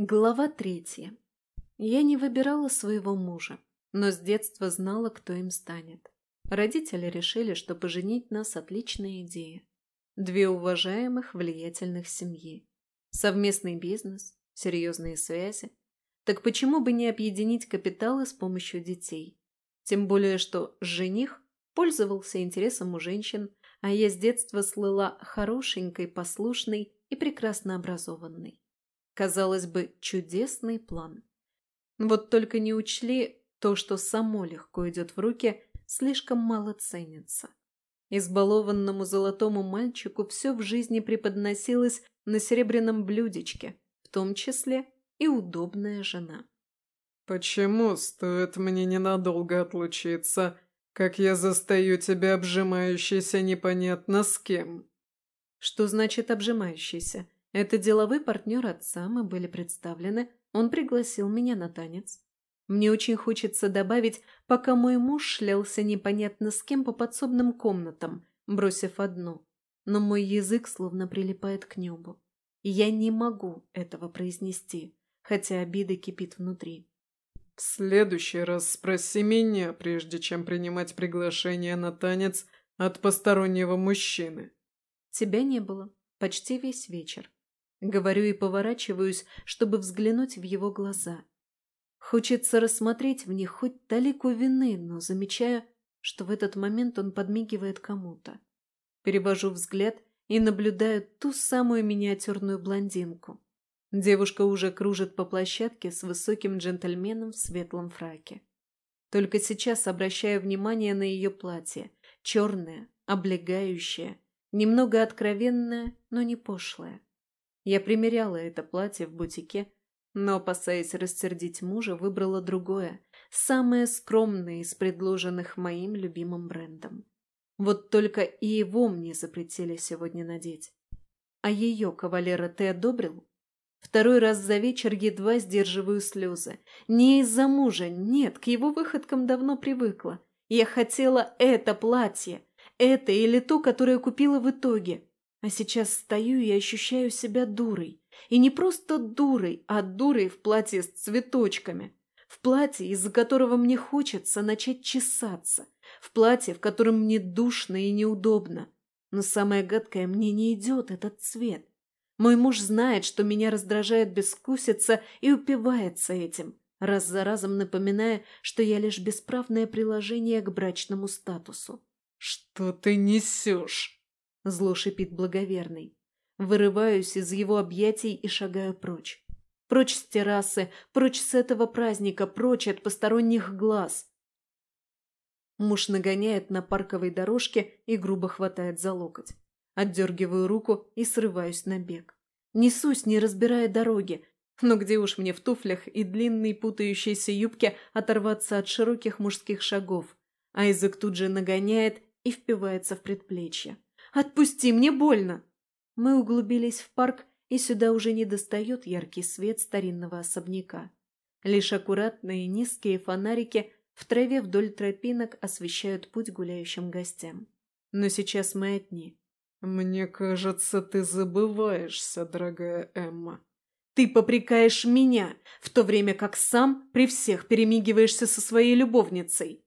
Глава третья. Я не выбирала своего мужа, но с детства знала, кто им станет. Родители решили, что поженить нас – отличная идея. Две уважаемых, влиятельных семьи. Совместный бизнес, серьезные связи. Так почему бы не объединить капиталы с помощью детей? Тем более, что жених пользовался интересом у женщин, а я с детства слыла хорошенькой, послушной и прекрасно образованной. Казалось бы, чудесный план. Вот только не учли то, что само легко идет в руки, слишком мало ценится. Избалованному золотому мальчику все в жизни преподносилось на серебряном блюдечке, в том числе и удобная жена. «Почему стоит мне ненадолго отлучиться, как я застаю тебя обжимающейся непонятно с кем?» «Что значит обжимающийся?» Это деловой партнер отца, мы были представлены, он пригласил меня на танец. Мне очень хочется добавить, пока мой муж шлялся непонятно с кем по подсобным комнатам, бросив одну. Но мой язык словно прилипает к небу. И я не могу этого произнести, хотя обида кипит внутри. «В следующий раз спроси меня, прежде чем принимать приглашение на танец от постороннего мужчины». Тебя не было. Почти весь вечер. Говорю и поворачиваюсь, чтобы взглянуть в его глаза. Хочется рассмотреть в них хоть талику вины, но замечаю, что в этот момент он подмигивает кому-то. Перевожу взгляд и наблюдаю ту самую миниатюрную блондинку. Девушка уже кружит по площадке с высоким джентльменом в светлом фраке. Только сейчас обращаю внимание на ее платье. Черное, облегающее, немного откровенное, но не пошлое. Я примеряла это платье в бутике, но, опасаясь рассердить мужа, выбрала другое, самое скромное из предложенных моим любимым брендом. Вот только и его мне запретили сегодня надеть. А ее кавалера ты одобрил? Второй раз за вечер едва сдерживаю слезы. Не из-за мужа, нет, к его выходкам давно привыкла. Я хотела это платье, это или то, которое купила в итоге. А сейчас стою и ощущаю себя дурой. И не просто дурой, а дурой в платье с цветочками. В платье, из-за которого мне хочется начать чесаться. В платье, в котором мне душно и неудобно. Но самое гадкое, мне не идет этот цвет. Мой муж знает, что меня раздражает бескусица и упивается этим, раз за разом напоминая, что я лишь бесправное приложение к брачному статусу. «Что ты несешь?» Зло шипит благоверный. Вырываюсь из его объятий и шагаю прочь. Прочь с террасы, прочь с этого праздника, прочь от посторонних глаз. Муж нагоняет на парковой дорожке и грубо хватает за локоть. Отдергиваю руку и срываюсь на бег. Несусь, не разбирая дороги. Но где уж мне в туфлях и длинной путающейся юбке оторваться от широких мужских шагов. А язык тут же нагоняет и впивается в предплечье. Отпусти, мне больно!» Мы углубились в парк, и сюда уже не достает яркий свет старинного особняка. Лишь аккуратные низкие фонарики в траве вдоль тропинок освещают путь гуляющим гостям. Но сейчас мы одни. «Мне кажется, ты забываешься, дорогая Эмма». «Ты попрекаешь меня, в то время как сам при всех перемигиваешься со своей любовницей».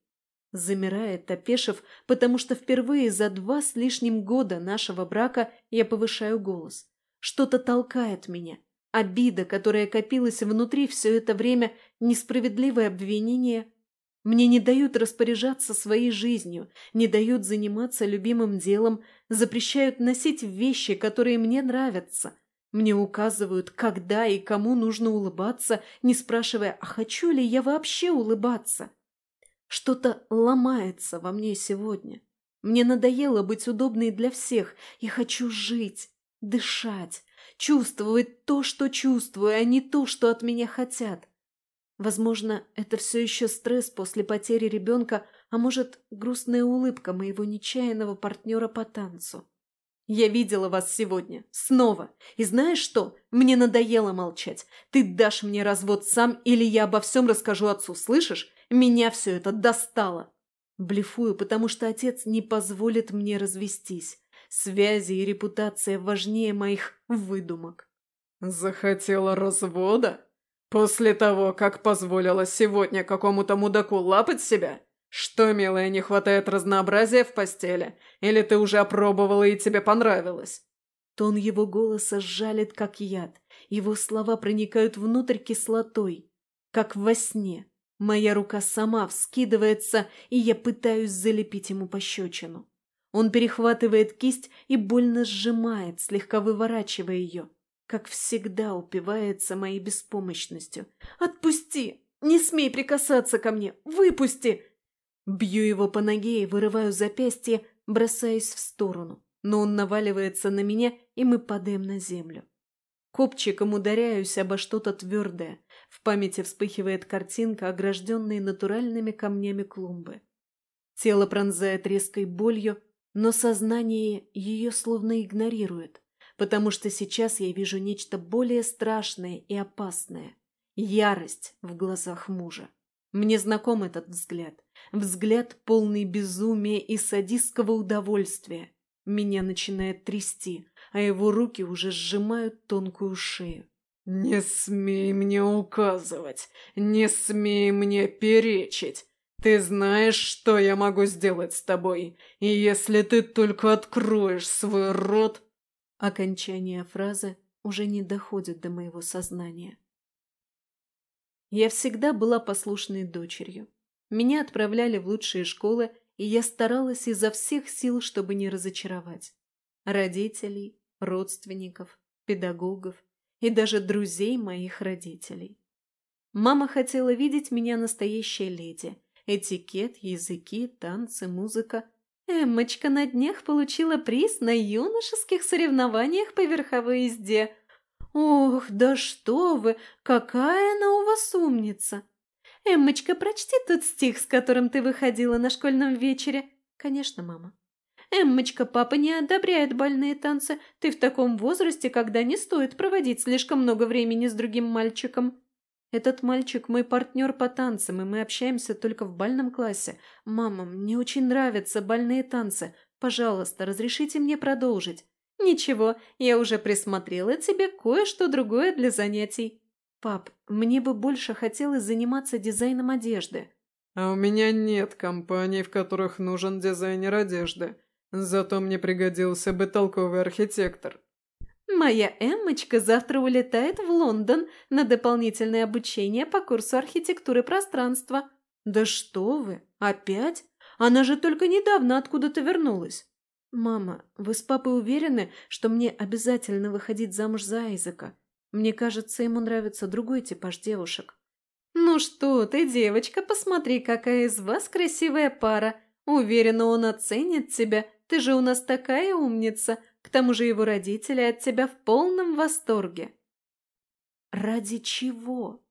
Замирает, опешив, потому что впервые за два с лишним года нашего брака я повышаю голос. Что-то толкает меня. Обида, которая копилась внутри все это время, несправедливое обвинение. Мне не дают распоряжаться своей жизнью, не дают заниматься любимым делом, запрещают носить вещи, которые мне нравятся. Мне указывают, когда и кому нужно улыбаться, не спрашивая, а хочу ли я вообще улыбаться. Что-то ломается во мне сегодня. Мне надоело быть удобной для всех. Я хочу жить, дышать, чувствовать то, что чувствую, а не то, что от меня хотят. Возможно, это все еще стресс после потери ребенка, а может, грустная улыбка моего нечаянного партнера по танцу. Я видела вас сегодня. Снова. И знаешь что? Мне надоело молчать. Ты дашь мне развод сам, или я обо всем расскажу отцу, слышишь? Меня все это достало. Блефую, потому что отец не позволит мне развестись. Связи и репутация важнее моих выдумок. Захотела развода? После того, как позволила сегодня какому-то мудаку лапать себя? Что, милая, не хватает разнообразия в постели? Или ты уже опробовала и тебе понравилось? Тон его голоса жалит, как яд. Его слова проникают внутрь кислотой, как во сне. Моя рука сама вскидывается, и я пытаюсь залепить ему пощечину. Он перехватывает кисть и больно сжимает, слегка выворачивая ее. Как всегда упивается моей беспомощностью. «Отпусти! Не смей прикасаться ко мне! Выпусти!» Бью его по ноге и вырываю запястье, бросаясь в сторону. Но он наваливается на меня, и мы падаем на землю. Копчиком ударяюсь обо что-то твердое. В памяти вспыхивает картинка, огражденной натуральными камнями клумбы. Тело пронзает резкой болью, но сознание ее словно игнорирует, потому что сейчас я вижу нечто более страшное и опасное – ярость в глазах мужа. Мне знаком этот взгляд. Взгляд, полный безумия и садистского удовольствия. Меня начинает трясти, а его руки уже сжимают тонкую шею. «Не смей мне указывать, не смей мне перечить. Ты знаешь, что я могу сделать с тобой, и если ты только откроешь свой рот...» Окончание фразы уже не доходит до моего сознания. Я всегда была послушной дочерью. Меня отправляли в лучшие школы, и я старалась изо всех сил, чтобы не разочаровать. Родителей, родственников, педагогов и даже друзей моих родителей. Мама хотела видеть меня настоящей леди. Этикет, языки, танцы, музыка. Эммочка на днях получила приз на юношеских соревнованиях по верховой езде. Ох, да что вы, какая она у вас умница! Эммочка, прочти тот стих, с которым ты выходила на школьном вечере. Конечно, мама. «Эммочка, папа не одобряет бальные танцы. Ты в таком возрасте, когда не стоит проводить слишком много времени с другим мальчиком». «Этот мальчик мой партнер по танцам, и мы общаемся только в бальном классе. Мама, мне очень нравятся бальные танцы. Пожалуйста, разрешите мне продолжить». «Ничего, я уже присмотрела тебе кое-что другое для занятий». «Пап, мне бы больше хотелось заниматься дизайном одежды». «А у меня нет компаний, в которых нужен дизайнер одежды. Зато мне пригодился бы толковый архитектор. Моя Эммочка завтра улетает в Лондон на дополнительное обучение по курсу архитектуры пространства. Да что вы, опять? Она же только недавно откуда-то вернулась. Мама, вы с папой уверены, что мне обязательно выходить замуж за Айзека? Мне кажется, ему нравится другой типаж девушек. Ну что ты, девочка, посмотри, какая из вас красивая пара. Уверена, он оценит тебя ты же у нас такая умница, к тому же его родители от тебя в полном восторге». «Ради чего?»